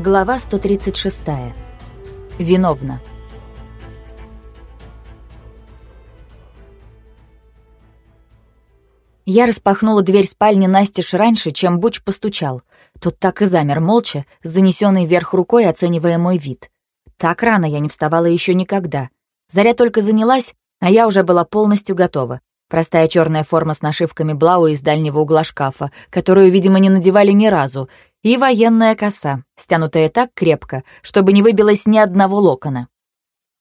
Глава 136. Виновна. Я распахнула дверь спальни настежь раньше, чем Буч постучал. Тот так и замер молча, с занесенной вверх рукой, оценивая мой вид. Так рано я не вставала еще никогда. Заря только занялась, а я уже была полностью готова. Простая черная форма с нашивками Блау из дальнего угла шкафа, которую, видимо, не надевали ни разу, и военная коса, стянутая так крепко, чтобы не выбилось ни одного локона.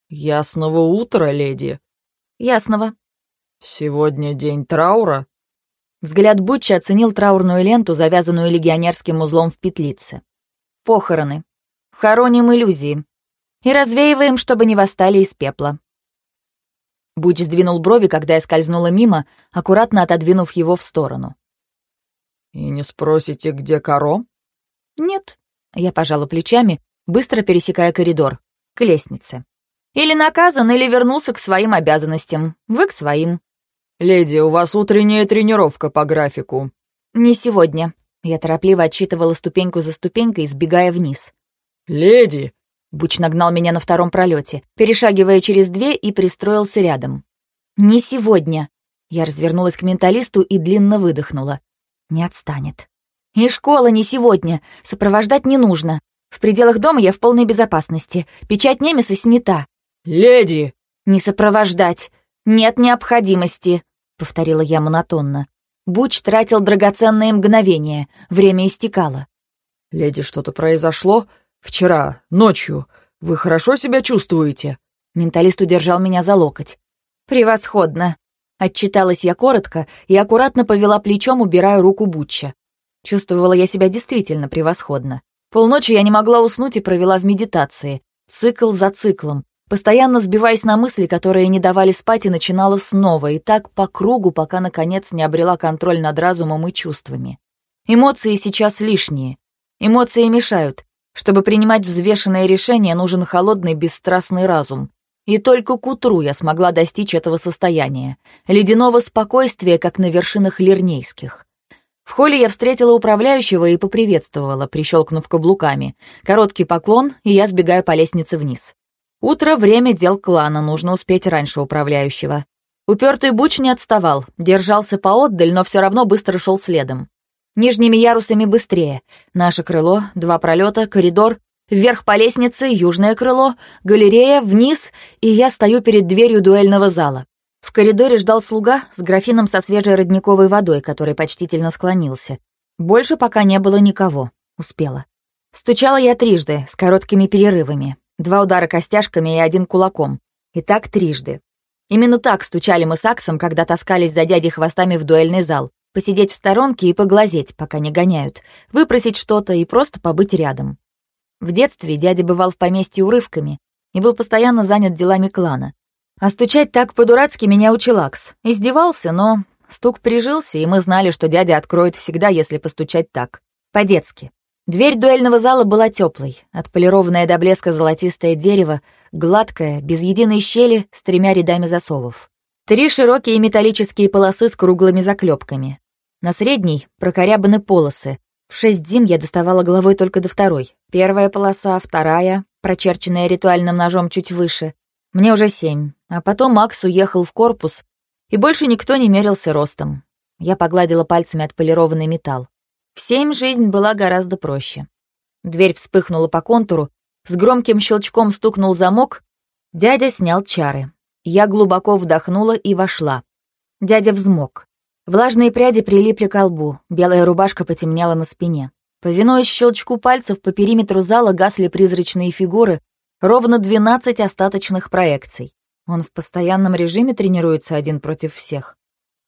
«Ясного утра, леди». «Ясного». «Сегодня день траура?» Взгляд Бутча оценил траурную ленту, завязанную легионерским узлом в петлице. «Похороны. Хороним иллюзии. И развеиваем, чтобы не восстали из пепла». Буч сдвинул брови, когда я скользнула мимо, аккуратно отодвинув его в сторону. «И не спросите, где Каро?» «Нет». Я пожала плечами, быстро пересекая коридор, к лестнице. «Или наказан, или вернулся к своим обязанностям. Вы к своим». «Леди, у вас утренняя тренировка по графику». «Не сегодня». Я торопливо отчитывала ступеньку за ступенькой, сбегая вниз. «Леди!» Буч нагнал меня на втором пролете, перешагивая через две и пристроился рядом. «Не сегодня!» Я развернулась к менталисту и длинно выдохнула. «Не отстанет». «И школа не сегодня. Сопровождать не нужно. В пределах дома я в полной безопасности. Печать Немеса снята». «Леди!» «Не сопровождать. Нет необходимости», — повторила я монотонно. Буч тратил драгоценные мгновения. Время истекало. «Леди, что-то произошло?» «Вчера, ночью. Вы хорошо себя чувствуете?» Менталист удержал меня за локоть. «Превосходно!» Отчиталась я коротко и аккуратно повела плечом, убирая руку Бутча. Чувствовала я себя действительно превосходно. Полночи я не могла уснуть и провела в медитации. Цикл за циклом. Постоянно сбиваясь на мысли, которые не давали спать, и начинала снова, и так по кругу, пока, наконец, не обрела контроль над разумом и чувствами. Эмоции сейчас лишние. Эмоции мешают. Чтобы принимать взвешенные решения, нужен холодный, бесстрастный разум. И только к утру я смогла достичь этого состояния. Ледяного спокойствия, как на вершинах Лирнейских. В холле я встретила управляющего и поприветствовала, прищелкнув каблуками. Короткий поклон, и я сбегаю по лестнице вниз. Утро — время дел клана, нужно успеть раньше управляющего. Упертый Буч не отставал, держался поотдаль, но все равно быстро шел следом. Нижними ярусами быстрее. Наше крыло, два пролета, коридор, вверх по лестнице, южное крыло, галерея, вниз, и я стою перед дверью дуэльного зала. В коридоре ждал слуга с графином со свежей родниковой водой, который почтительно склонился. Больше пока не было никого. Успела. Стучала я трижды, с короткими перерывами. Два удара костяшками и один кулаком. И так трижды. Именно так стучали мы с Аксом, когда таскались за дядей хвостами в дуэльный зал посидеть в сторонке и поглазеть, пока не гоняют, выпросить что-то и просто побыть рядом. В детстве дядя бывал в поместье урывками и был постоянно занят делами клана. А стучать так по-дурацки меня учил Акс. Издевался, но стук прижился, и мы знали, что дядя откроет всегда, если постучать так. По-детски. Дверь дуэльного зала была теплой, отполированное до блеска золотистое дерево, гладкое, без единой щели, с тремя рядами засовов. Три широкие металлические полосы с круглыми заклепками. На средней прокорябаны полосы. В шесть зим я доставала головой только до второй. Первая полоса, вторая, прочерченная ритуальным ножом чуть выше. Мне уже семь. А потом Макс уехал в корпус, и больше никто не мерился ростом. Я погладила пальцами отполированный металл. В семь жизнь была гораздо проще. Дверь вспыхнула по контуру, с громким щелчком стукнул замок. Дядя снял чары. Я глубоко вдохнула и вошла. Дядя взмок. Влажные пряди прилипли к лбу, белая рубашка потемнела на спине. Повинуясь щелчку пальцев, по периметру зала гасли призрачные фигуры, ровно 12 остаточных проекций. Он в постоянном режиме тренируется один против всех.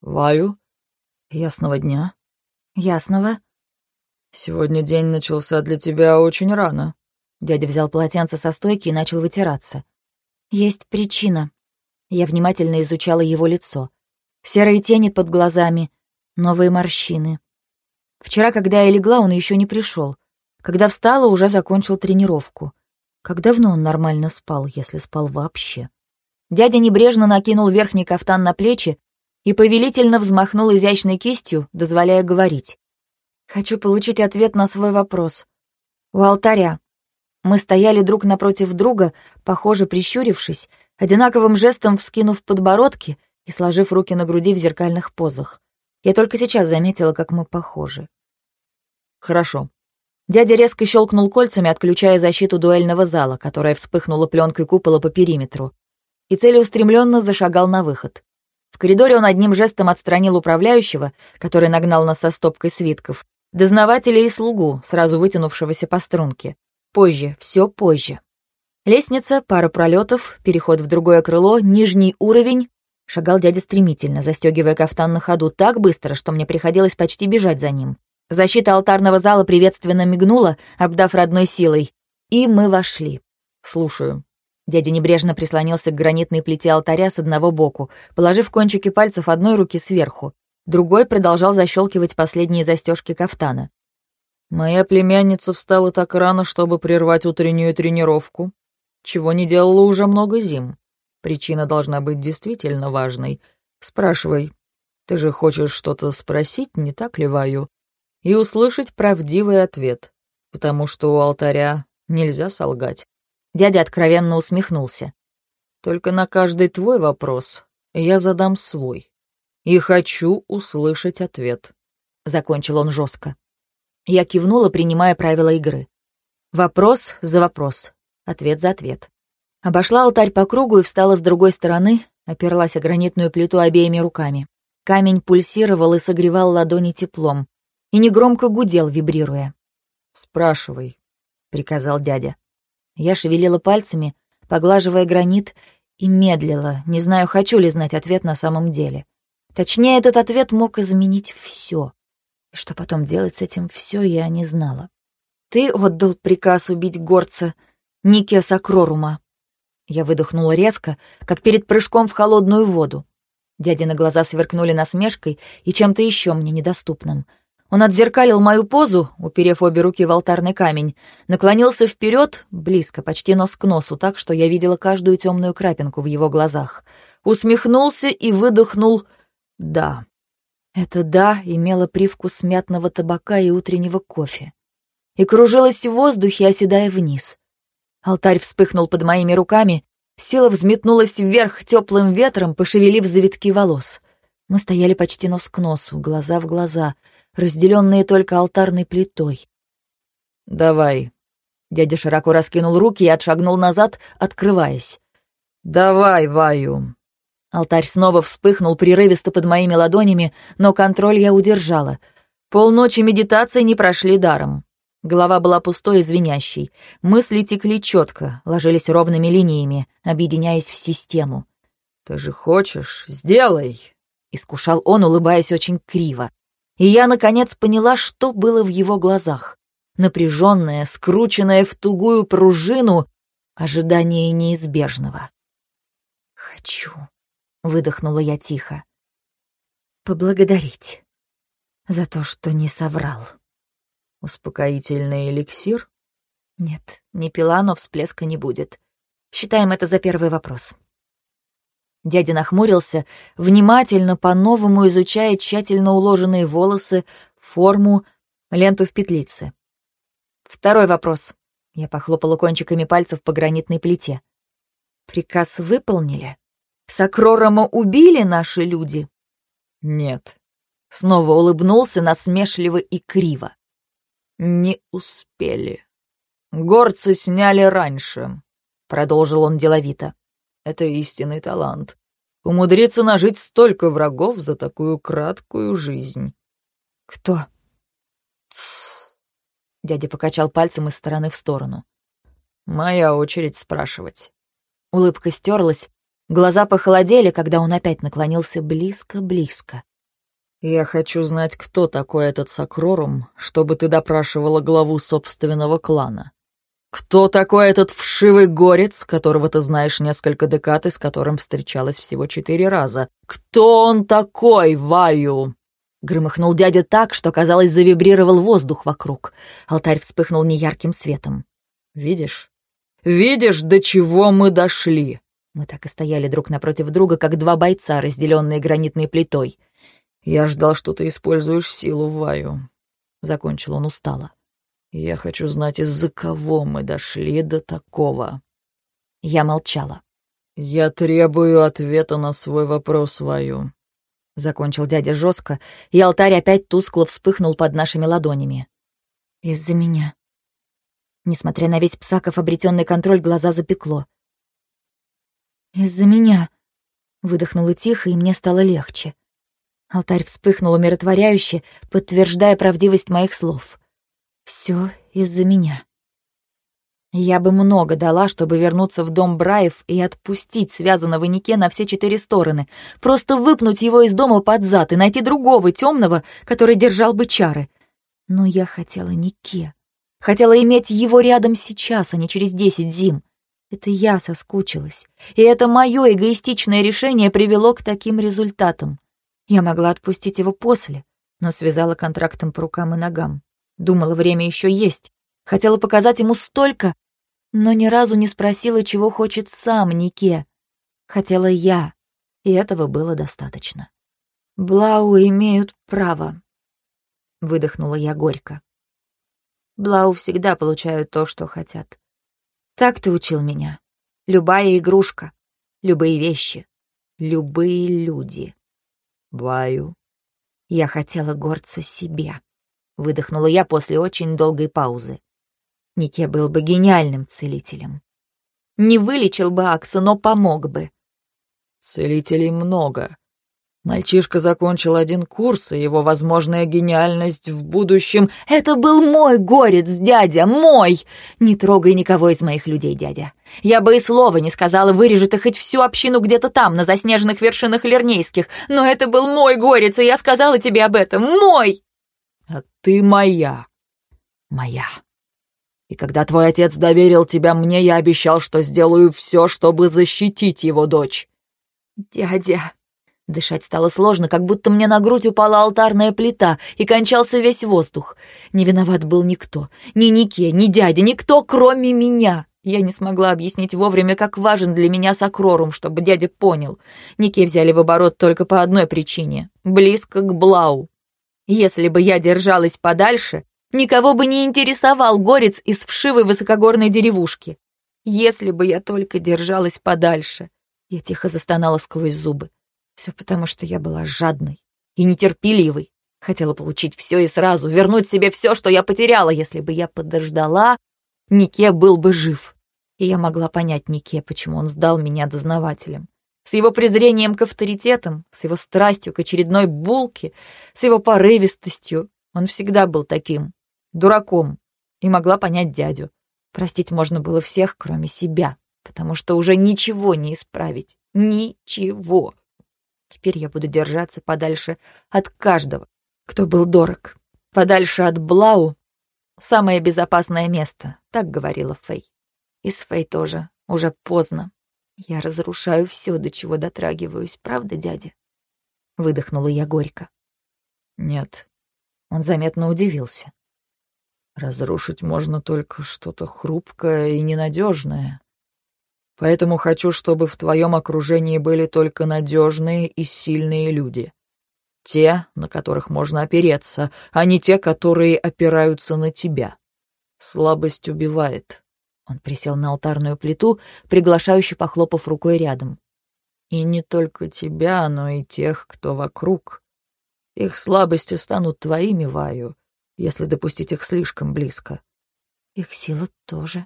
«Ваю? Ясного дня?» «Ясного?» «Сегодня день начался для тебя очень рано». Дядя взял полотенце со стойки и начал вытираться. «Есть причина». Я внимательно изучала его лицо. Серые тени под глазами, новые морщины. Вчера, когда я легла, он еще не пришел. Когда встала, уже закончил тренировку. Как давно он нормально спал, если спал вообще? Дядя небрежно накинул верхний кафтан на плечи и повелительно взмахнул изящной кистью, дозволяя говорить. «Хочу получить ответ на свой вопрос. У алтаря. Мы стояли друг напротив друга, похоже, прищурившись, одинаковым жестом вскинув подбородки и сложив руки на груди в зеркальных позах. Я только сейчас заметила, как мы похожи. «Хорошо». Дядя резко щелкнул кольцами, отключая защиту дуэльного зала, которая вспыхнула пленкой купола по периметру, и целеустремленно зашагал на выход. В коридоре он одним жестом отстранил управляющего, который нагнал нас со стопкой свитков, дознавателя и слугу, сразу вытянувшегося по струнке. Позже, все позже. Лестница, пара пролетов, переход в другое крыло, нижний уровень. Шагал дядя стремительно, застегивая кафтан на ходу так быстро, что мне приходилось почти бежать за ним. Защита алтарного зала приветственно мигнула, обдав родной силой. И мы вошли. «Слушаю». Дядя небрежно прислонился к гранитной плите алтаря с одного боку, положив кончики пальцев одной руки сверху. Другой продолжал защелкивать последние застежки кафтана. Моя племянница встала так рано, чтобы прервать утреннюю тренировку, чего не делала уже много зим. Причина должна быть действительно важной. Спрашивай. Ты же хочешь что-то спросить, не так ли, Ваю? И услышать правдивый ответ, потому что у алтаря нельзя солгать. Дядя откровенно усмехнулся. Только на каждый твой вопрос я задам свой. И хочу услышать ответ. Закончил он жестко. Я кивнула, принимая правила игры. Вопрос за вопрос, ответ за ответ. Обошла алтарь по кругу и встала с другой стороны, оперлась о гранитную плиту обеими руками. Камень пульсировал и согревал ладони теплом, и негромко гудел, вибрируя. «Спрашивай», — приказал дядя. Я шевелила пальцами, поглаживая гранит, и медлила, не знаю, хочу ли знать ответ на самом деле. Точнее, этот ответ мог изменить все. И что потом делать с этим все, я не знала. «Ты отдал приказ убить горца Никия Сакрорума». Я выдохнула резко, как перед прыжком в холодную воду. Дядины глаза сверкнули насмешкой и чем-то еще мне недоступным. Он отзеркалил мою позу, уперев обе руки в алтарный камень, наклонился вперед, близко, почти нос к носу, так что я видела каждую темную крапинку в его глазах. Усмехнулся и выдохнул «да». Это «да» имело привкус мятного табака и утреннего кофе. И кружилось в воздухе, оседая вниз. Алтарь вспыхнул под моими руками, сила взметнулась вверх теплым ветром, пошевелив завитки волос. Мы стояли почти нос к носу, глаза в глаза, разделенные только алтарной плитой. «Давай». Дядя широко раскинул руки и отшагнул назад, открываясь. «Давай, Ваю». Алтарь снова вспыхнул прерывисто под моими ладонями, но контроль я удержала. Полночи медитации не прошли даром. Голова была пустой и звенящей. Мысли текли четко, ложились ровными линиями, объединяясь в систему. «Ты же хочешь? Сделай!» — искушал он, улыбаясь очень криво. И я, наконец, поняла, что было в его глазах. Напряженное, скрученное в тугую пружину, ожидание неизбежного. «Хочу», — выдохнула я тихо. «Поблагодарить за то, что не соврал». «Успокоительный эликсир?» «Нет, не пила, но всплеска не будет. Считаем это за первый вопрос». Дядя нахмурился, внимательно по-новому изучая тщательно уложенные волосы, форму, ленту в петлице. «Второй вопрос». Я похлопала кончиками пальцев по гранитной плите. «Приказ выполнили?» Сакророма убили наши люди?» «Нет». Снова улыбнулся насмешливо и криво. «Не успели. Горцы сняли раньше», — продолжил он деловито. «Это истинный талант. Умудриться нажить столько врагов за такую краткую жизнь». «Кто?» Тс. Дядя покачал пальцем из стороны в сторону. «Моя очередь спрашивать». Улыбка стерлась, Глаза похолодели, когда он опять наклонился близко-близко. «Я хочу знать, кто такой этот Сакрорум, чтобы ты допрашивала главу собственного клана. Кто такой этот вшивый горец, которого ты знаешь несколько декад и с которым встречалась всего четыре раза? Кто он такой, Ваю?» Громыхнул дядя так, что, казалось, завибрировал воздух вокруг. Алтарь вспыхнул неярким светом. «Видишь? Видишь, до чего мы дошли?» Мы так и стояли друг напротив друга, как два бойца, разделенные гранитной плитой. «Я ждал, что ты используешь силу Ваю», — закончил он устало. Я хочу знать, из-за кого мы дошли до такого. Я молчала. Я требую ответа на свой вопрос, Ваю. Закончил дядя жестко, и алтарь опять тускло вспыхнул под нашими ладонями. Из-за меня. Несмотря на весь Псаков обретенный контроль, глаза запекло. «Из-за меня», — выдохнула тихо, и мне стало легче. Алтарь вспыхнул умиротворяюще, подтверждая правдивость моих слов. Все из-за меня. Я бы много дала, чтобы вернуться в дом Браев и отпустить связанного Нике на все четыре стороны, просто выпнуть его из дома под зад и найти другого темного, который держал бы чары. Но я хотела Нике. Хотела иметь его рядом сейчас, а не через десять зим. Это я соскучилась. И это мое эгоистичное решение привело к таким результатам. Я могла отпустить его после, но связала контрактом по рукам и ногам. Думала, время еще есть. Хотела показать ему столько, но ни разу не спросила, чего хочет сам Нике. Хотела я, и этого было достаточно. «Блау имеют право», — выдохнула я горько. «Блау всегда получают то, что хотят. Так ты учил меня. Любая игрушка, любые вещи, любые люди. Ваю. Я хотела гордца себе. Выдохнула я после очень долгой паузы. Нике был бы гениальным целителем. Не вылечил бы Акса, но помог бы. Целителей много. Мальчишка закончил один курс, и его возможная гениальность в будущем... Это был мой горец, дядя, мой! Не трогай никого из моих людей, дядя. Я бы и слова не сказала, вырежи ты хоть всю общину где-то там, на заснеженных вершинах Лернейских, но это был мой горец, и я сказала тебе об этом, мой! А ты моя. Моя. И когда твой отец доверил тебя мне, я обещал, что сделаю все, чтобы защитить его дочь. Дядя... Дышать стало сложно, как будто мне на грудь упала алтарная плита, и кончался весь воздух. Не виноват был никто. Ни Нике, ни дядя, никто, кроме меня. Я не смогла объяснить вовремя, как важен для меня Сакрорум, чтобы дядя понял. Нике взяли в оборот только по одной причине — близко к Блау. Если бы я держалась подальше, никого бы не интересовал горец из вшивой высокогорной деревушки. Если бы я только держалась подальше. Я тихо застонала сквозь зубы. Все потому, что я была жадной и нетерпеливой. Хотела получить все и сразу, вернуть себе все, что я потеряла. Если бы я подождала, Нике был бы жив. И я могла понять Нике, почему он сдал меня дознавателем. С его презрением к авторитетам, с его страстью к очередной булке, с его порывистостью. Он всегда был таким, дураком. И могла понять дядю. Простить можно было всех, кроме себя, потому что уже ничего не исправить. Ничего. Теперь я буду держаться подальше от каждого, кто был дорог. Подальше от Блау — самое безопасное место, так говорила Фэй. И с Фэй тоже, уже поздно. Я разрушаю все, до чего дотрагиваюсь, правда, дядя? Выдохнула я горько. Нет. Он заметно удивился. Разрушить можно только что-то хрупкое и ненадежное. Поэтому хочу, чтобы в твоем окружении были только надежные и сильные люди. Те, на которых можно опереться, а не те, которые опираются на тебя. Слабость убивает. Он присел на алтарную плиту, приглашающе похлопав рукой рядом. И не только тебя, но и тех, кто вокруг. Их слабости станут твоими, Ваю, если допустить их слишком близко. Их сила тоже,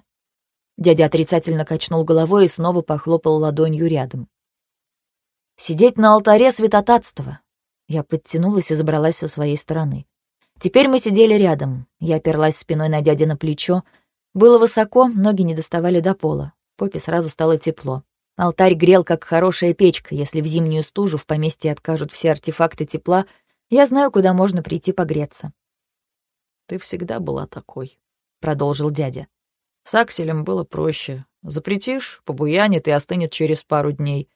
Дядя отрицательно качнул головой и снова похлопал ладонью рядом. «Сидеть на алтаре святотатства!» Я подтянулась и забралась со своей стороны. Теперь мы сидели рядом. Я оперлась спиной на дядя на плечо. Было высоко, ноги не доставали до пола. Попе сразу стало тепло. Алтарь грел, как хорошая печка. Если в зимнюю стужу в поместье откажут все артефакты тепла, я знаю, куда можно прийти погреться. «Ты всегда была такой», — продолжил дядя. С Акселем было проще. Запретишь, побуянит и остынет через пару дней.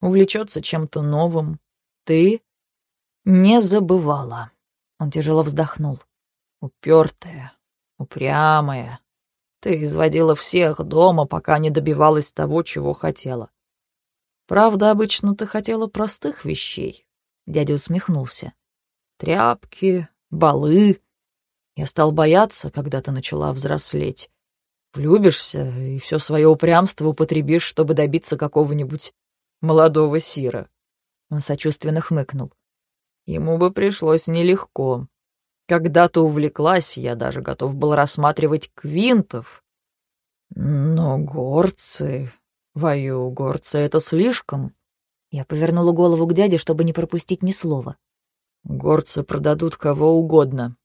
Увлечется чем-то новым. Ты не забывала. Он тяжело вздохнул. Упертая, упрямая. Ты изводила всех дома, пока не добивалась того, чего хотела. Правда, обычно ты хотела простых вещей. Дядя усмехнулся. Тряпки, балы. Я стал бояться, когда ты начала взрослеть. Влюбишься и все свое упрямство употребишь, чтобы добиться какого-нибудь молодого сира. Он сочувственно хмыкнул. Ему бы пришлось нелегко. Когда-то увлеклась, я даже готов был рассматривать квинтов. Но горцы... Вою, горцы — это слишком. Я повернула голову к дяде, чтобы не пропустить ни слова. Горцы продадут кого угодно.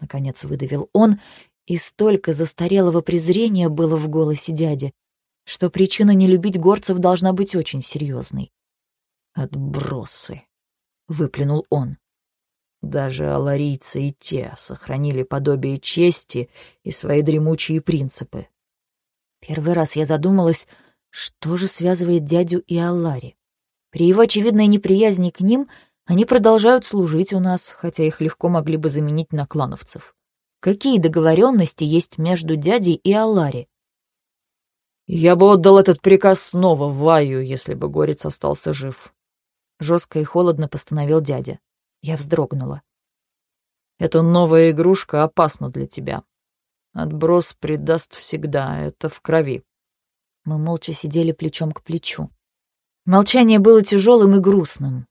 Наконец выдавил он, и столько застарелого презрения было в голосе дяди, что причина не любить горцев должна быть очень серьезной. «Отбросы», — выплюнул он. Даже аларийцы и те сохранили подобие чести и свои дремучие принципы. Первый раз я задумалась, что же связывает дядю и Аллари. При его очевидной неприязни к ним они продолжают служить у нас, хотя их легко могли бы заменить на клановцев. Какие договоренности есть между дядей и Аллари? «Я бы отдал этот приказ снова Ваю, если бы Горец остался жив», — жестко и холодно постановил дядя. Я вздрогнула. «Эта новая игрушка опасна для тебя. Отброс предаст всегда, это в крови». Мы молча сидели плечом к плечу. Молчание было тяжелым и грустным.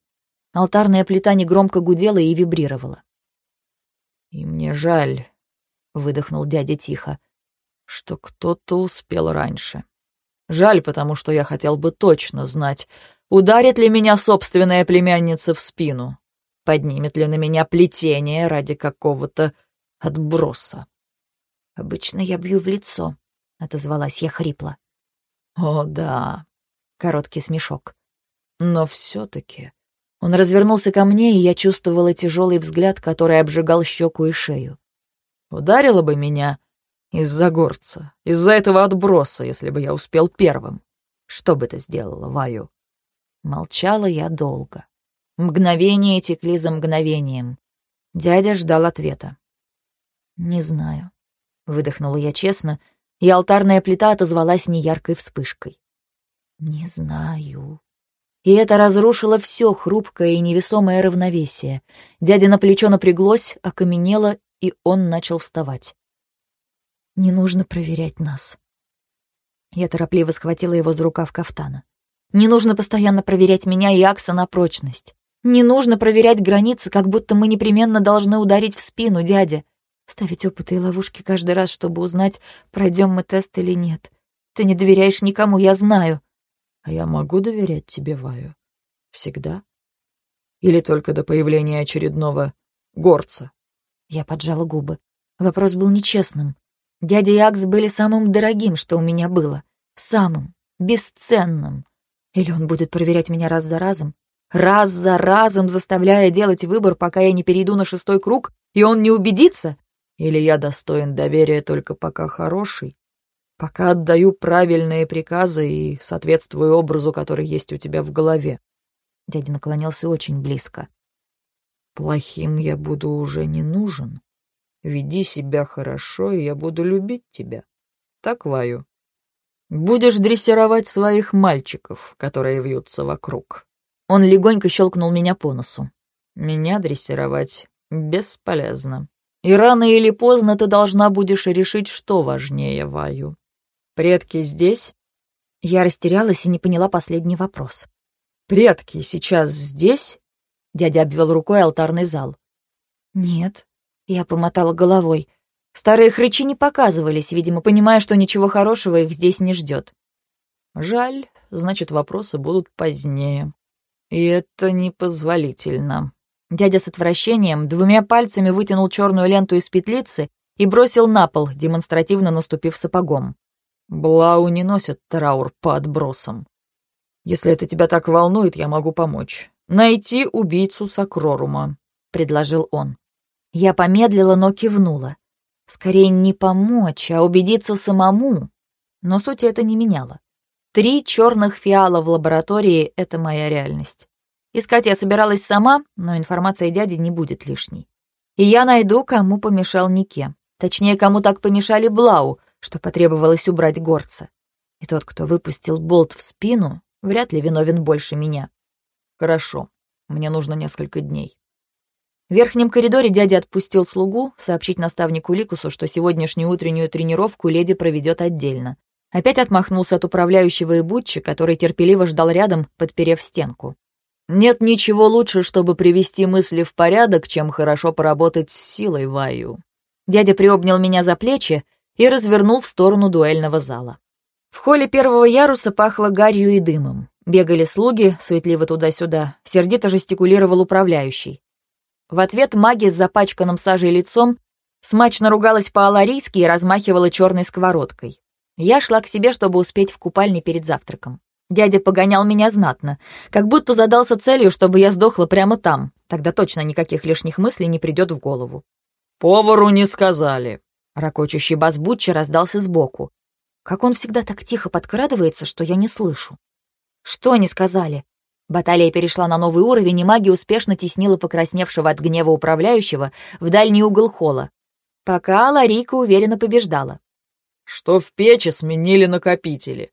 Алтарная плита негромко гудела и вибрировала. «И мне жаль», — выдохнул дядя тихо, — «что кто-то успел раньше. Жаль, потому что я хотел бы точно знать, ударит ли меня собственная племянница в спину, поднимет ли на меня плетение ради какого-то отброса. «Обычно я бью в лицо», — отозвалась я хрипло. «О, да», — короткий смешок. «Но все-таки...» Он развернулся ко мне, и я чувствовала тяжелый взгляд, который обжигал щеку и шею. «Ударила бы меня из-за горца, из-за этого отброса, если бы я успел первым. Что бы ты сделала, Ваю?» Молчала я долго. Мгновения текли за мгновением. Дядя ждал ответа. «Не знаю», — выдохнула я честно, и алтарная плита отозвалась неяркой вспышкой. «Не знаю». И это разрушило все хрупкое и невесомое равновесие. Дядя на плечо напряглось, окаменело, и он начал вставать. «Не нужно проверять нас». Я торопливо схватила его за рукав кафтана. «Не нужно постоянно проверять меня и Акса на прочность. Не нужно проверять границы, как будто мы непременно должны ударить в спину, дядя. Ставить опыты и ловушки каждый раз, чтобы узнать, пройдем мы тест или нет. Ты не доверяешь никому, я знаю. А я могу доверять тебе, Ваю? Всегда? Или только до появления очередного горца? Я поджала губы. Вопрос был нечестным. Дядя и Акс были самым дорогим, что у меня было. Самым. Бесценным. Или он будет проверять меня раз за разом, раз за разом заставляя делать выбор, пока я не перейду на шестой круг, и он не убедится? Или я достоин доверия только пока хороший, пока отдаю правильные приказы и соответствую образу, который есть у тебя в голове? Дядя наклонился очень близко. Плохим я буду уже не нужен. Веди себя хорошо, и я буду любить тебя. Так, Ваю? Будешь дрессировать своих мальчиков, которые вьются вокруг. Он легонько щелкнул меня по носу. Меня дрессировать бесполезно. И рано или поздно ты должна будешь решить, что важнее, Ваю. Предки здесь? Я растерялась и не поняла последний вопрос. Предки сейчас здесь? Дядя обвел рукой алтарный зал. Нет, я помотала головой. Старые хрычи не показывались, видимо, понимая, что ничего хорошего их здесь не ждет. Жаль, значит, вопросы будут позднее. И это непозволительно. Дядя с отвращением двумя пальцами вытянул черную ленту из петлицы и бросил на пол, демонстративно наступив сапогом. Блау не носят траур по отбросам. Если это тебя так волнует, я могу помочь. Найти убийцу Сакрорума, предложил он. Я помедлила, но кивнула. Скорее не помочь, а убедиться самому. Но сути это не меняло. Три черных фиала в лаборатории — это моя реальность. Искать я собиралась сама, но информация дяди не будет лишней. И я найду, кому помешал Нике. Точнее, кому так помешали Блау, что потребовалось убрать горца. И тот, кто выпустил болт в спину, вряд ли виновен больше меня. Хорошо, мне нужно несколько дней. В верхнем коридоре дядя отпустил слугу сообщить наставнику Ликусу, что сегодняшнюю утреннюю тренировку леди проведет отдельно. Опять отмахнулся от управляющего и Бутчи, который терпеливо ждал рядом, подперев стенку. «Нет ничего лучше, чтобы привести мысли в порядок, чем хорошо поработать с силой Ваю». Дядя приобнял меня за плечи и развернул в сторону дуэльного зала. В холле первого яруса пахло гарью и дымом. Бегали слуги, суетливо туда-сюда, сердито жестикулировал управляющий. В ответ маги с запачканным сажей лицом смачно ругалась по-аларийски и размахивала черной сковородкой. Я шла к себе, чтобы успеть в купальне перед завтраком. Дядя погонял меня знатно, как будто задался целью, чтобы я сдохла прямо там. Тогда точно никаких лишних мыслей не придет в голову. «Повару не сказали». Рокочущий бас Бутча раздался сбоку. Как он всегда так тихо подкрадывается, что я не слышу. «Что не сказали?» Баталия перешла на новый уровень, и магия успешно теснила покрасневшего от гнева управляющего в дальний угол холла, пока Ларика уверенно побеждала что в печи сменили накопители.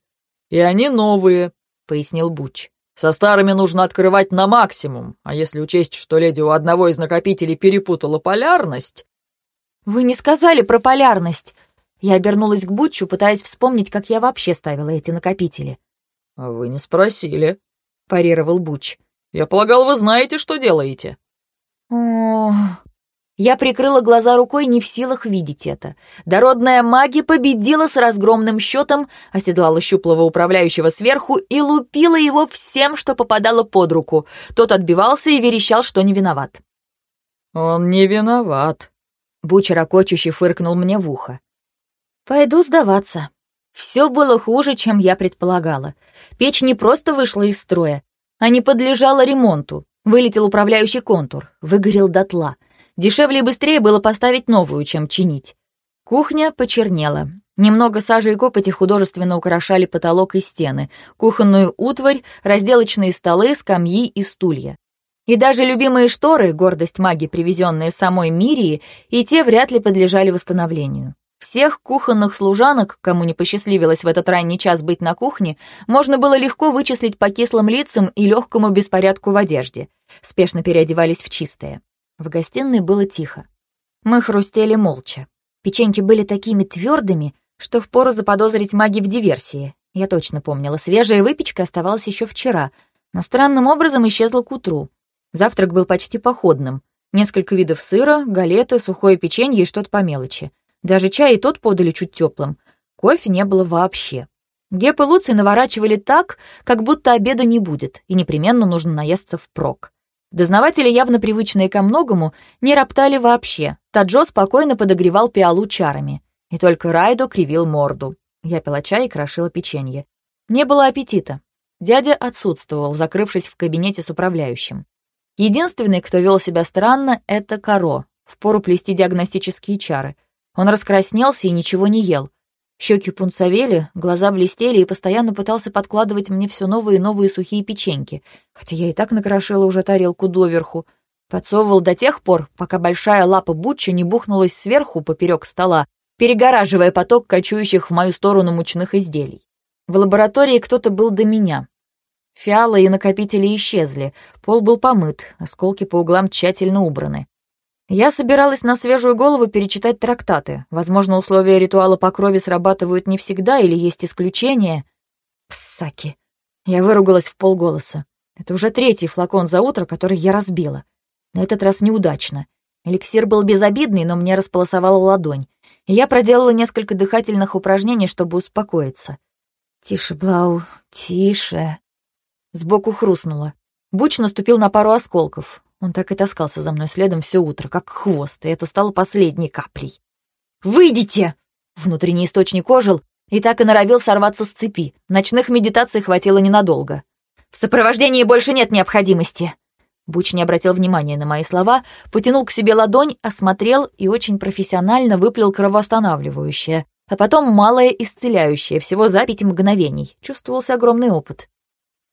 И они новые, — пояснил Буч. Со старыми нужно открывать на максимум, а если учесть, что леди у одного из накопителей перепутала полярность... «Вы не сказали про полярность!» Я обернулась к Бутчу, пытаясь вспомнить, как я вообще ставила эти накопители. «А вы не спросили», — парировал Буч. «Я полагал, вы знаете, что делаете». «О, я прикрыла глаза рукой, не в силах видеть это. Дородная маги победила с разгромным счетом, оседлала щуплого управляющего сверху и лупила его всем, что попадало под руку. Тот отбивался и верещал, что не виноват. «Он не виноват», — Бучер окочуще фыркнул мне в ухо. «Пойду сдаваться. Все было хуже, чем я предполагала. Печь не просто вышла из строя, а не подлежала ремонту. Вылетел управляющий контур, выгорел дотла». Дешевле и быстрее было поставить новую, чем чинить. Кухня почернела. Немного сажи и копоти художественно украшали потолок и стены, кухонную утварь, разделочные столы, скамьи и стулья. И даже любимые шторы, гордость маги, привезенные самой Мирии, и те вряд ли подлежали восстановлению. Всех кухонных служанок, кому не посчастливилось в этот ранний час быть на кухне, можно было легко вычислить по кислым лицам и легкому беспорядку в одежде. Спешно переодевались в чистое. В гостиной было тихо. Мы хрустели молча. Печеньки были такими твердыми, что впору заподозрить маги в диверсии. Я точно помнила, свежая выпечка оставалась еще вчера, но странным образом исчезла к утру. Завтрак был почти походным. Несколько видов сыра, галеты, сухое печенье и что-то по мелочи. Даже чай и тот подали чуть теплым. Кофе не было вообще. Геп и Луций наворачивали так, как будто обеда не будет, и непременно нужно наесться впрок. Дознаватели, явно привычные ко многому, не роптали вообще. Таджо спокойно подогревал пиалу чарами. И только Райдо кривил морду. Я пила чай и крошила печенье. Не было аппетита. Дядя отсутствовал, закрывшись в кабинете с управляющим. Единственный, кто вел себя странно, — это Каро. Впору плести диагностические чары. Он раскраснелся и ничего не ел. Щеки пунцовели, глаза блестели и постоянно пытался подкладывать мне все новые и новые сухие печеньки, хотя я и так накрошила уже тарелку доверху. Подсовывал до тех пор, пока большая лапа Бутча не бухнулась сверху поперек стола, перегораживая поток кочующих в мою сторону мучных изделий. В лаборатории кто-то был до меня. Фиалы и накопители исчезли, пол был помыт, осколки по углам тщательно убраны. Я собиралась на свежую голову перечитать трактаты. Возможно, условия ритуала по крови срабатывают не всегда или есть исключения. Псаки. Я выругалась в полголоса. Это уже третий флакон за утро, который я разбила. На этот раз неудачно. Эликсир был безобидный, но мне располосовала ладонь. И я проделала несколько дыхательных упражнений, чтобы успокоиться. «Тише, Блау, тише». Сбоку хрустнуло. Буч наступил на пару осколков. Он так и таскался за мной следом все утро, как хвост, и это стало последней каплей. «Выйдите!» Внутренний источник ожил и так и норовил сорваться с цепи. Ночных медитаций хватило ненадолго. «В сопровождении больше нет необходимости!» Буч не обратил внимания на мои слова, потянул к себе ладонь, осмотрел и очень профессионально выплел кровоостанавливающее, а потом малое исцеляющее, всего за пять мгновений. Чувствовался огромный опыт.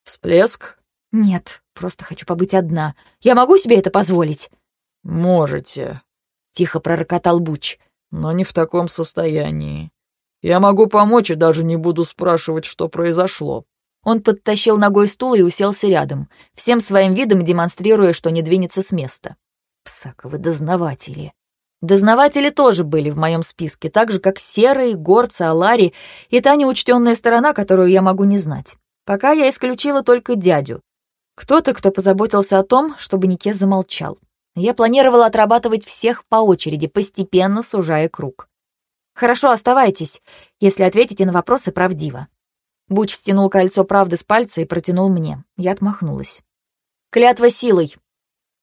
«Всплеск?» «Нет, просто хочу побыть одна. Я могу себе это позволить?» «Можете», — тихо пророкотал Буч. «Но не в таком состоянии. Я могу помочь и даже не буду спрашивать, что произошло». Он подтащил ногой стул и уселся рядом, всем своим видом демонстрируя, что не двинется с места. Псаковы дознаватели. Дознаватели тоже были в моем списке, так же, как Серый, Горцы, Алари и та неучтенная сторона, которую я могу не знать. Пока я исключила только дядю. Кто-то, кто позаботился о том, чтобы Нике замолчал. Я планировала отрабатывать всех по очереди, постепенно сужая круг. «Хорошо, оставайтесь, если ответите на вопросы правдиво». Буч стянул кольцо правды с пальца и протянул мне. Я отмахнулась. «Клятва силой».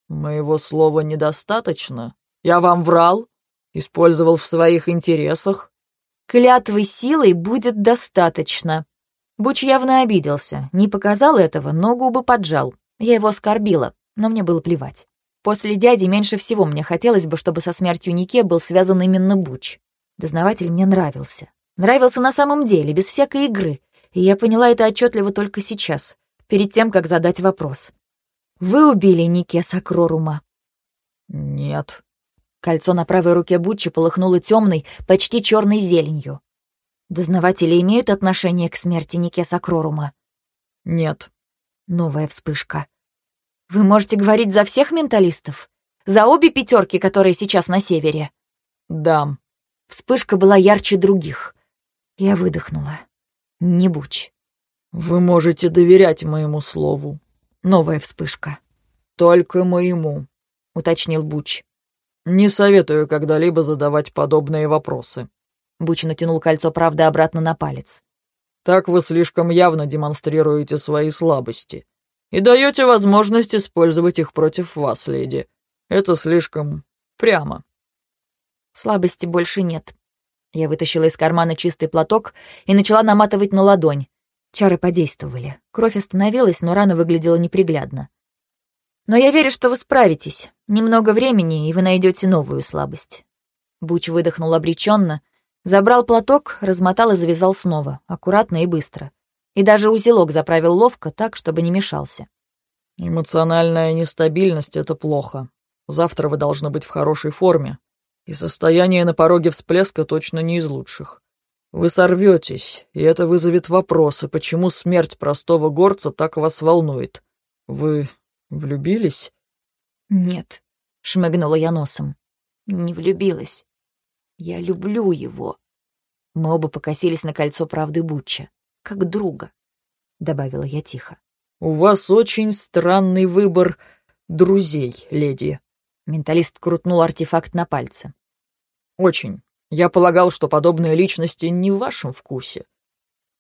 «Моего слова недостаточно. Я вам врал? Использовал в своих интересах?» «Клятвы силой будет достаточно». Буч явно обиделся, не показал этого, но губы поджал. Я его оскорбила, но мне было плевать. После дяди меньше всего мне хотелось бы, чтобы со смертью Нике был связан именно Буч. Дознаватель мне нравился. Нравился на самом деле, без всякой игры. И я поняла это отчетливо только сейчас, перед тем, как задать вопрос. «Вы убили Нике Сакрорума?» «Нет». Кольцо на правой руке Бутчи полыхнуло темной, почти черной зеленью. Дознаватели имеют отношение к смерти Нике Сакрорума? Нет. Новая вспышка. Вы можете говорить за всех менталистов? За обе пятерки, которые сейчас на севере? Да. Вспышка была ярче других. Я выдохнула. Не буч. Вы можете доверять моему слову. Новая вспышка. Только моему, уточнил Буч. Не советую когда-либо задавать подобные вопросы. Буч натянул кольцо правды обратно на палец. Так вы слишком явно демонстрируете свои слабости и даете возможность использовать их против вас, леди. Это слишком прямо. Слабости больше нет. Я вытащила из кармана чистый платок и начала наматывать на ладонь. Чары подействовали. Кровь остановилась, но рана выглядела неприглядно. Но я верю, что вы справитесь. Немного времени, и вы найдете новую слабость. Буч выдохнул обреченно, забрал платок, размотал и завязал снова, аккуратно и быстро и даже узелок заправил ловко так, чтобы не мешался. «Эмоциональная нестабильность — это плохо. Завтра вы должны быть в хорошей форме, и состояние на пороге всплеска точно не из лучших. Вы сорветесь, и это вызовет вопросы, почему смерть простого горца так вас волнует. Вы влюбились?» «Нет», — шмыгнула я носом. «Не влюбилась. Я люблю его». Мы оба покосились на кольцо правды Бутча как друга», — добавила я тихо. «У вас очень странный выбор друзей, леди». Менталист крутнул артефакт на пальце. «Очень. Я полагал, что подобные личности не в вашем вкусе.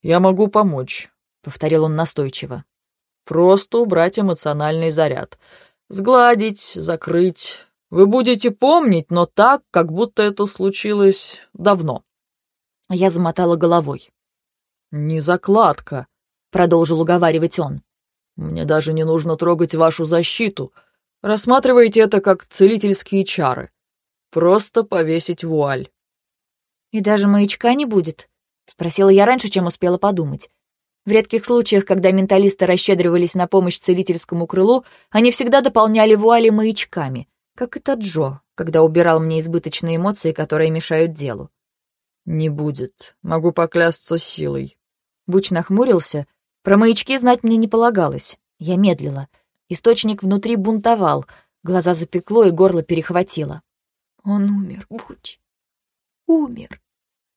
Я могу помочь», — повторил он настойчиво. «Просто убрать эмоциональный заряд. Сгладить, закрыть. Вы будете помнить, но так, как будто это случилось давно». Я замотала головой. «Не закладка», — продолжил уговаривать он. «Мне даже не нужно трогать вашу защиту. Рассматривайте это как целительские чары. Просто повесить вуаль». «И даже маячка не будет?» — спросила я раньше, чем успела подумать. В редких случаях, когда менталисты расщедривались на помощь целительскому крылу, они всегда дополняли вуали маячками, как и Таджо, когда убирал мне избыточные эмоции, которые мешают делу. «Не будет. Могу поклясться силой. Буч нахмурился. Про маячки знать мне не полагалось. Я медлила. Источник внутри бунтовал. Глаза запекло и горло перехватило. «Он умер, Буч. Умер».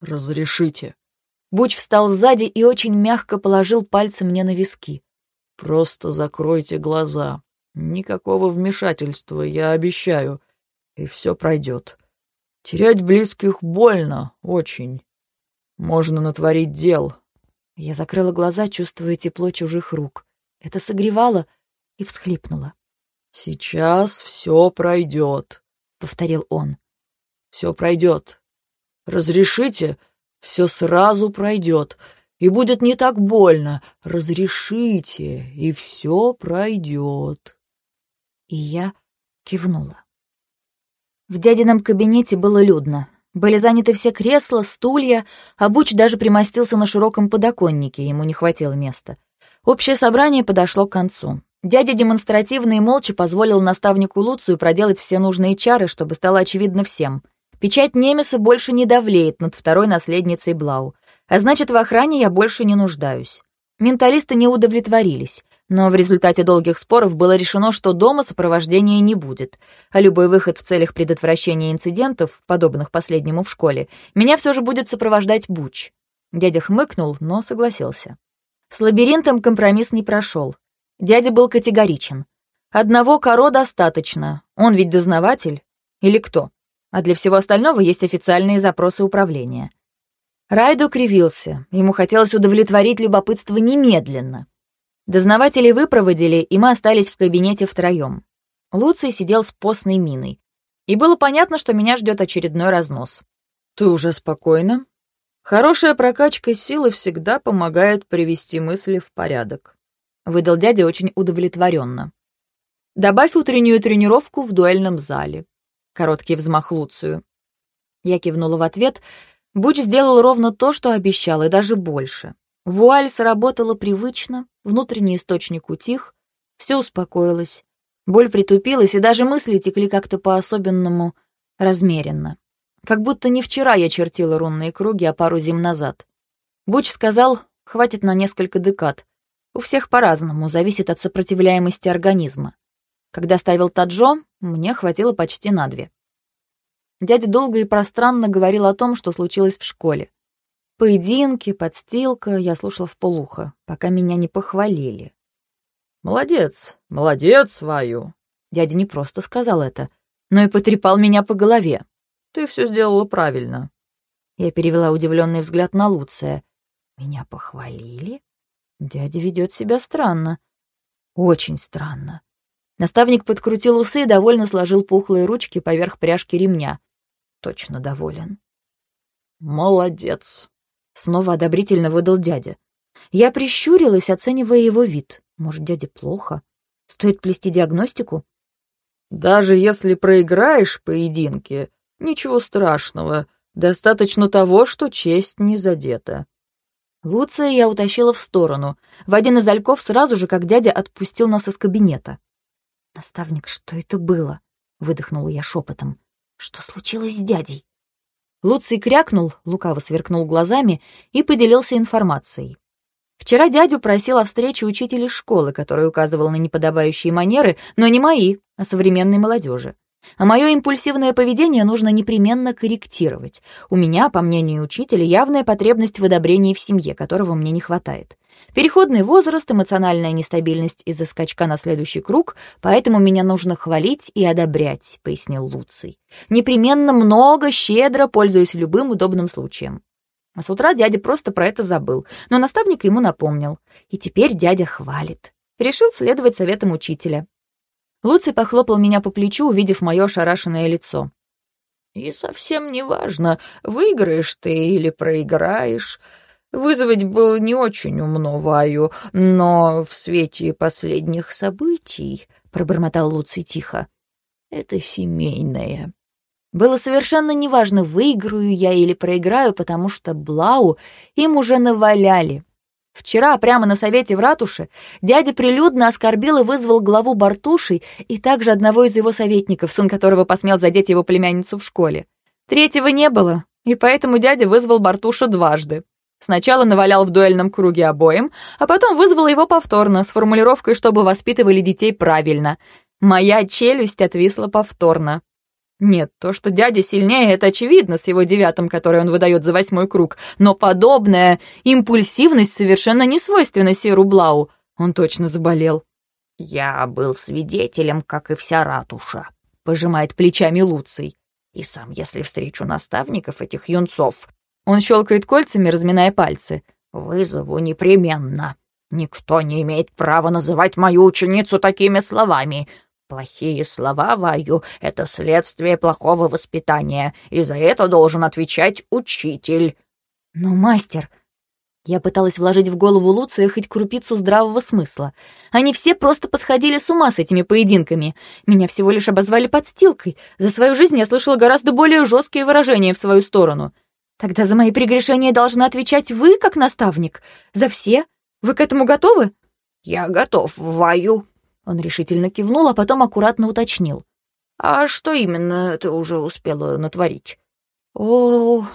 «Разрешите». Буч встал сзади и очень мягко положил пальцы мне на виски. «Просто закройте глаза. Никакого вмешательства, я обещаю. И все пройдет. Терять близких больно, очень. Можно натворить дел, я закрыла глаза, чувствуя тепло чужих рук. Это согревало и всхлипнула. «Сейчас все пройдет», — повторил он. «Все пройдет. Разрешите, все сразу пройдет, и будет не так больно. Разрешите, и все пройдет». И я кивнула. В дядином кабинете было людно. Были заняты все кресла, стулья, а Буч даже примостился на широком подоконнике, ему не хватило места. Общее собрание подошло к концу. Дядя демонстративно и молча позволил наставнику Луцию проделать все нужные чары, чтобы стало очевидно всем. Печать Немеса больше не давлеет над второй наследницей Блау, а значит, в охране я больше не нуждаюсь. Менталисты не удовлетворились. Но в результате долгих споров было решено, что дома сопровождения не будет, а любой выход в целях предотвращения инцидентов, подобных последнему в школе, меня все же будет сопровождать Буч. Дядя хмыкнул, но согласился. С лабиринтом компромисс не прошел. Дядя был категоричен. Одного коро достаточно, он ведь дознаватель. Или кто? А для всего остального есть официальные запросы управления. Райдо кривился, ему хотелось удовлетворить любопытство немедленно. Дознаватели выпроводили, и мы остались в кабинете втроем. Луций сидел с постной миной. И было понятно, что меня ждет очередной разнос. «Ты уже спокойно?» Хорошая прокачка силы всегда помогает привести мысли в порядок. Выдал дядя очень удовлетворенно. Добавь утреннюю тренировку в дуэльном зале. Короткий взмах Луцию. Я кивнула в ответ. Буч сделал ровно то, что обещал, и даже больше. Вуаль сработала привычно, внутренний источник утих, все успокоилось. Боль притупилась, и даже мысли текли как-то по-особенному размеренно. Как будто не вчера я чертила рунные круги, а пару зим назад. Буч сказал, хватит на несколько декад. У всех по-разному, зависит от сопротивляемости организма. Когда ставил Таджо, мне хватило почти на две. Дядя долго и пространно говорил о том, что случилось в школе. Поединки, подстилка, я слушала в полухо, пока меня не похвалили. «Молодец, молодец, Ваю!» Дядя не просто сказал это, но и потрепал меня по голове. Ты все сделала правильно». Я перевела удивленный взгляд на Луция. «Меня похвалили? Дядя ведет себя странно. Очень странно». Наставник подкрутил усы и довольно сложил пухлые ручки поверх пряжки ремня. Точно доволен. «Молодец!» — снова одобрительно выдал дядя. Я прищурилась, оценивая его вид. Может, дяде плохо? Стоит плести диагностику? «Даже если проиграешь поединки, Ничего страшного, достаточно того, что честь не задета. Луция я утащила в сторону, в один из ольков сразу же, как дядя отпустил нас из кабинета. «Наставник, что это было?» — выдохнула я шепотом. «Что случилось с дядей?» Луций крякнул, лукаво сверкнул глазами и поделился информацией. Вчера дядю просил о встрече учитель из школы, который указывал на неподобающие манеры, но не мои, а современной молодежи. А мое импульсивное поведение нужно непременно корректировать. У меня, по мнению учителя, явная потребность в одобрении в семье, которого мне не хватает. Переходный возраст, эмоциональная нестабильность из-за скачка на следующий круг, поэтому меня нужно хвалить и одобрять, пояснил Луций. Непременно много, щедро, пользуясь любым удобным случаем. А с утра дядя просто про это забыл, но наставник ему напомнил. И теперь дядя хвалит. Решил следовать советам учителя. Луций похлопал меня по плечу, увидев мое ошарашенное лицо. «И совсем не важно, выиграешь ты или проиграешь. Вызвать было не очень умно Ваю, но в свете последних событий, — пробормотал Луций тихо, — это семейное». Было совершенно неважно, выиграю я или проиграю, потому что Блау им уже наваляли. Вчера, прямо на совете в ратуше, дядя прилюдно оскорбил и вызвал главу Бартушей и также одного из его советников, сын которого посмел задеть его племянницу в школе. Третьего не было, и поэтому дядя вызвал Бартуша дважды. Сначала навалял в дуэльном круге обоим, а потом вызвал его повторно, с формулировкой, чтобы воспитывали детей правильно. Моя челюсть отвисла повторно. Нет, то, что дядя сильнее, это очевидно с его девятым, который он выдает за восьмой круг, но подобная импульсивность совершенно не свойственна Серу Блау. Он точно заболел. «Я был свидетелем, как и вся ратуша», — пожимает плечами Луций. «И сам, если встречу наставников этих юнцов...» Он щелкает кольцами, разминая пальцы. «Вызову непременно. Никто не имеет права называть мою ученицу такими словами. Плохие слова, Ваю, — это следствие плохого воспитания, и за это должен отвечать учитель. Но, мастер, я пыталась вложить в голову Луция хоть крупицу здравого смысла. Они все просто посходили с ума с этими поединками. Меня всего лишь обозвали подстилкой. За свою жизнь я слышала гораздо более жесткие выражения в свою сторону. Тогда за мои прегрешения должны отвечать вы, как наставник. За все? Вы к этому готовы? Я готов, Ваю, он решительно кивнул, а потом аккуратно уточнил. «А что именно ты уже успела натворить?» «О...»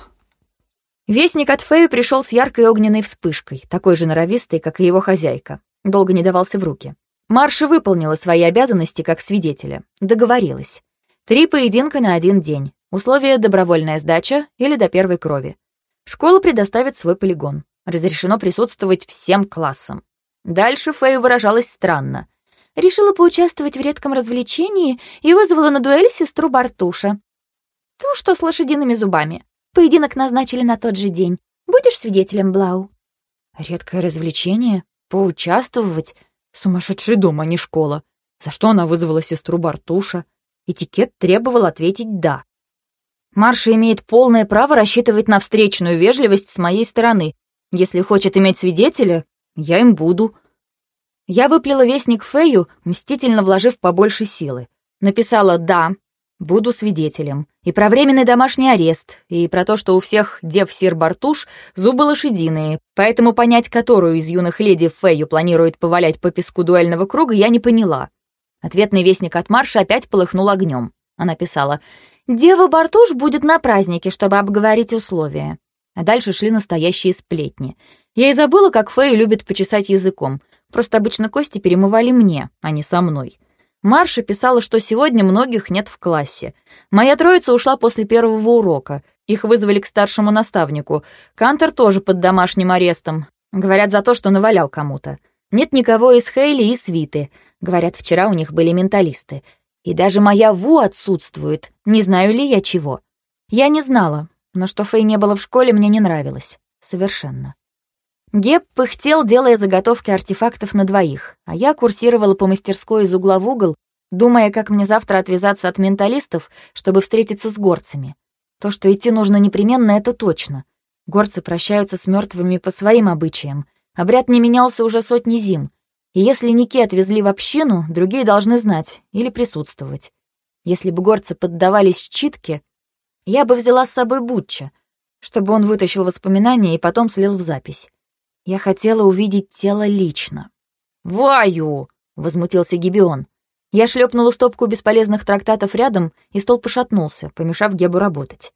Вестник от Феи пришел с яркой огненной вспышкой, такой же норовистой, как и его хозяйка. долго не давался в руки. Марша выполнила свои обязанности как свидетеля. Договорилась. Три поединка на один день. Условие — добровольная сдача или до первой крови. Школа предоставит свой полигон. Разрешено присутствовать всем классам. Дальше Фэй выражалась странно. Решила поучаствовать в редком развлечении и вызвала на дуэль сестру Бартуша. Ту, что с лошадиными зубами. Поединок назначили на тот же день. Будешь свидетелем, Блау? Редкое развлечение? Поучаствовать? Сумасшедший дом, а не школа. За что она вызвала сестру Бартуша? Этикет требовал ответить «да». Марша имеет полное право рассчитывать на встречную вежливость с моей стороны. Если хочет иметь свидетеля, я им буду. Я выплела вестник Фею, мстительно вложив побольше силы. Написала «да», буду свидетелем. И про временный домашний арест, и про то, что у всех дев сир Бартуш зубы лошадиные, поэтому понять, которую из юных леди Фею планирует повалять по песку дуэльного круга, я не поняла. Ответный вестник от Марша опять полыхнул огнем. Она писала Дева Бартуш будет на празднике, чтобы обговорить условия. А дальше шли настоящие сплетни. Я и забыла, как Фэй любит почесать языком. Просто обычно кости перемывали мне, а не со мной. Марша писала, что сегодня многих нет в классе. Моя троица ушла после первого урока. Их вызвали к старшему наставнику. Кантер тоже под домашним арестом. Говорят за то, что навалял кому-то. Нет никого из Хейли и Свиты. Говорят, вчера у них были менталисты. И даже моя Ву отсутствует. Не знаю ли я чего. Я не знала, но что Фэй не было в школе, мне не нравилось. Совершенно. Геб пыхтел, делая заготовки артефактов на двоих, а я курсировала по мастерской из угла в угол, думая, как мне завтра отвязаться от менталистов, чтобы встретиться с горцами. То, что идти нужно непременно, это точно. Горцы прощаются с мертвыми по своим обычаям. Обряд не менялся уже сотни зим. И если Ники отвезли в общину, другие должны знать или присутствовать. Если бы горцы поддавались читке, я бы взяла с собой Бутча, чтобы он вытащил воспоминания и потом слил в запись. Я хотела увидеть тело лично. «Ваю!» — возмутился Гибион. Я шлепнула стопку бесполезных трактатов рядом, и стол пошатнулся, помешав Гебу работать.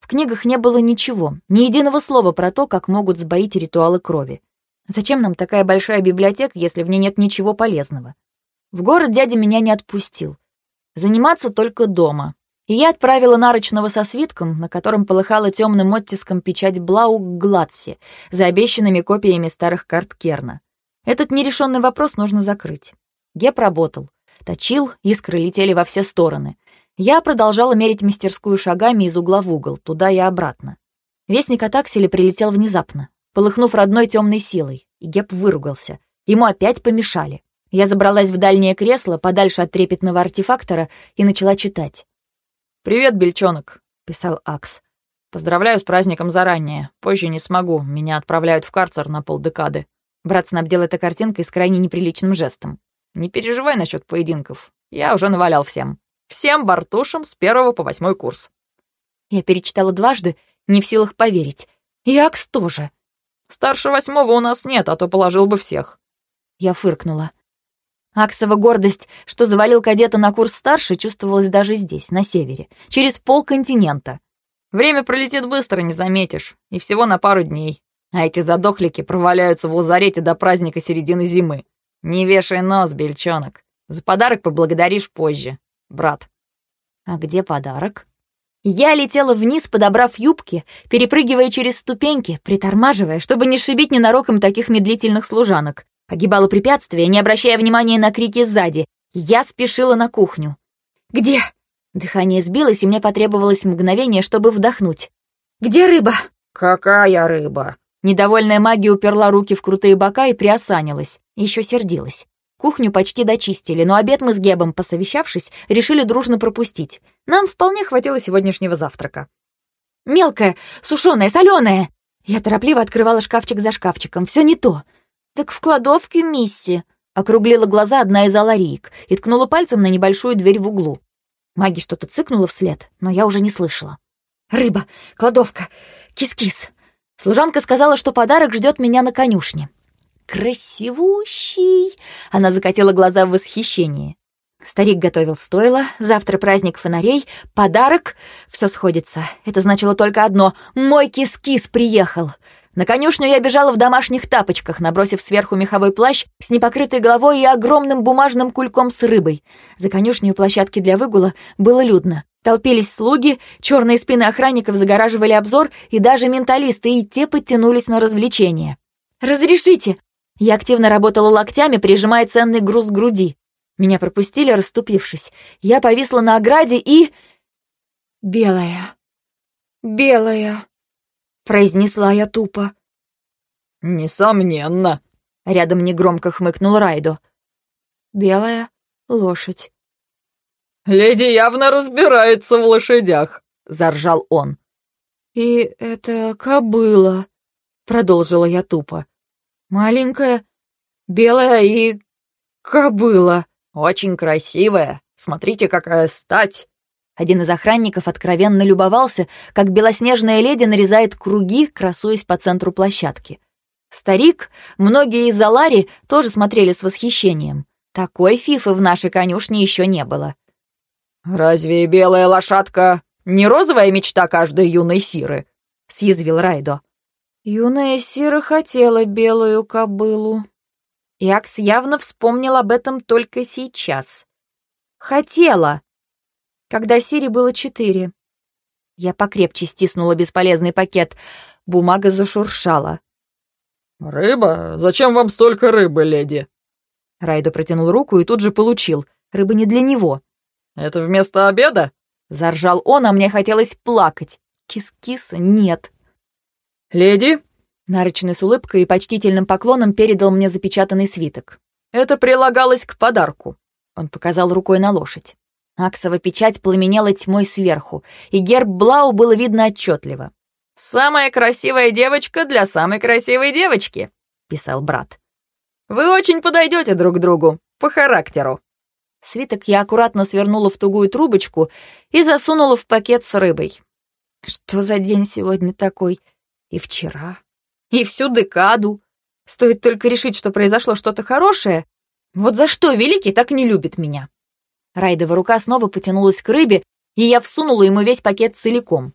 В книгах не было ничего, ни единого слова про то, как могут сбоить ритуалы крови. Зачем нам такая большая библиотека, если в ней нет ничего полезного? В город дядя меня не отпустил. Заниматься только дома. И я отправила нарочного со свитком, на котором полыхала темным оттиском печать Блау к Гладсе, за обещанными копиями старых карт Керна. Этот нерешенный вопрос нужно закрыть. Геп работал. Точил, искры летели во все стороны. Я продолжала мерить мастерскую шагами из угла в угол, туда и обратно. Вестник от Акселя прилетел внезапно полыхнув родной темной силой, и Геп выругался. Ему опять помешали. Я забралась в дальнее кресло, подальше от трепетного артефактора, и начала читать. «Привет, бельчонок», — писал Акс. «Поздравляю с праздником заранее. Позже не смогу, меня отправляют в карцер на полдекады». Брат снабдил этой картинкой с крайне неприличным жестом. «Не переживай насчет поединков. Я уже навалял всем. Всем бартушам с первого по восьмой курс». Я перечитала дважды, не в силах поверить. И Акс тоже. Старше восьмого у нас нет, а то положил бы всех». Я фыркнула. Аксова гордость, что завалил кадета на курс старше, чувствовалась даже здесь, на севере, через полконтинента. Время пролетит быстро, не заметишь, и всего на пару дней. А эти задохлики проваляются в лазарете до праздника середины зимы. Не вешай нос, бельчонок. За подарок поблагодаришь позже, брат. А где подарок? Я летела вниз, подобрав юбки, перепрыгивая через ступеньки, притормаживая, чтобы не шибить ненароком таких медлительных служанок. Огибала препятствия, не обращая внимания на крики сзади. Я спешила на кухню. «Где?» Дыхание сбилось, и мне потребовалось мгновение, чтобы вдохнуть. «Где рыба?» «Какая рыба?» Недовольная магия уперла руки в крутые бока и приосанилась. Еще сердилась. Кухню почти дочистили, но обед мы с Гебом, посовещавшись, решили дружно пропустить. Нам вполне хватило сегодняшнего завтрака. «Мелкая, сушеная, соленая!» Я торопливо открывала шкафчик за шкафчиком. Все не то. «Так в кладовке, мисси!» Округлила глаза одна из алариек и ткнула пальцем на небольшую дверь в углу. Маги что-то цыкнула вслед, но я уже не слышала. «Рыба, кладовка, кис-кис!» Служанка сказала, что подарок ждет меня на конюшне красивущий!» Она закатила глаза в восхищении. Старик готовил стойло, завтра праздник фонарей, подарок. Все сходится. Это значило только одно — мой кис-кис приехал. На конюшню я бежала в домашних тапочках, набросив сверху меховой плащ с непокрытой головой и огромным бумажным кульком с рыбой. За конюшней у площадки для выгула было людно. Толпились слуги, черные спины охранников загораживали обзор, и даже менталисты и те подтянулись на развлечения. «Разрешите!» Я активно работала локтями, прижимая ценный груз к груди. Меня пропустили, расступившись. Я повисла на ограде и... «Белая! Белая!» произнесла я тупо. «Несомненно», — рядом негромко хмыкнул Райдо. «Белая лошадь». «Леди явно разбирается в лошадях», — заржал он. «И это кобыла», — продолжила я тупо. «Маленькая, белая и кобыла». «Очень красивая. Смотрите, какая стать!» Один из охранников откровенно любовался, как белоснежная леди нарезает круги, красуясь по центру площадки. Старик, многие из Алари тоже смотрели с восхищением. Такой фифы в нашей конюшне еще не было. «Разве белая лошадка не розовая мечта каждой юной сиры?» — съязвил Райдо. Юная сира хотела белую кобылу. Якс явно вспомнил об этом только сейчас. Хотела, когда Сири было четыре. Я покрепче стиснула бесполезный пакет. Бумага зашуршала. «Рыба? Зачем вам столько рыбы, леди?» Райдо протянул руку и тут же получил. Рыба не для него. «Это вместо обеда?» Заржал он, а мне хотелось плакать. Кис-киса нет. «Леди?» Нарочный с улыбкой и почтительным поклоном передал мне запечатанный свиток. «Это прилагалось к подарку». Он показал рукой на лошадь. Аксова печать пламенела тьмой сверху, и герб Блау было видно отчетливо. «Самая красивая девочка для самой красивой девочки», — писал брат. «Вы очень подойдете друг другу, по характеру». Свиток я аккуратно свернула в тугую трубочку и засунула в пакет с рыбой. Что за день сегодня такой? И вчера, и всю декаду. Стоит только решить, что произошло что-то хорошее. Вот за что Великий так не любит меня? Райдова рука снова потянулась к рыбе, и я всунула ему весь пакет целиком.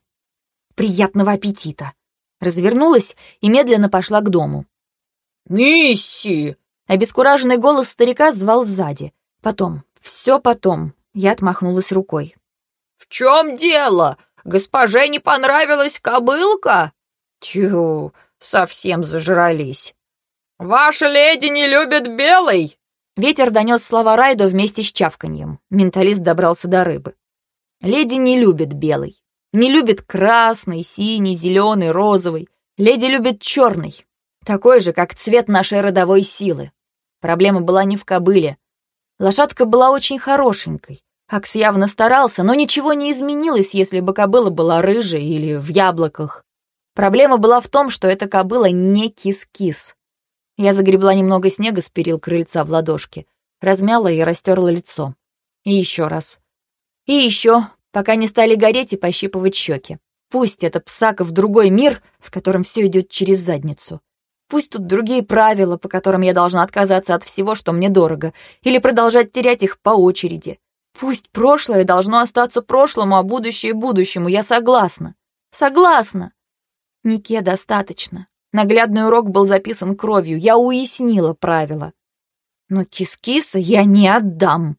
Приятного аппетита! Развернулась и медленно пошла к дому. «Мисси!» Обескураженный голос старика звал сзади. Потом, все потом, я отмахнулась рукой. «В чем дело? Госпоже не понравилась кобылка?» «Тю, совсем зажрались. Ваша леди не любит белый?» Ветер донес слова Райдо вместе с чавканьем. Менталист добрался до рыбы. Леди не любит белый. Не любит красный, синий, зеленый, розовый. Леди любит черный. Такой же, как цвет нашей родовой силы. Проблема была не в кобыле. Лошадка была очень хорошенькой. Акс явно старался, но ничего не изменилось, если бы кобыла была рыжей или в яблоках. Проблема была в том, что эта кобыла не кис-кис. Я загребла немного снега с перил крыльца в ладошки, размяла и растерла лицо. И еще раз. И еще, пока не стали гореть и пощипывать щеки. Пусть это псака в другой мир, в котором все идет через задницу. Пусть тут другие правила, по которым я должна отказаться от всего, что мне дорого, или продолжать терять их по очереди. Пусть прошлое должно остаться прошлому, а будущее будущему. Я согласна. Согласна. Нике достаточно. Наглядный урок был записан кровью, я уяснила правила. Но кис-киса я не отдам.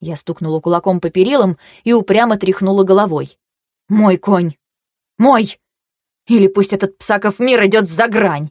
Я стукнула кулаком по перилам и упрямо тряхнула головой. Мой конь. Мой. Или пусть этот псаков мир идет за грань.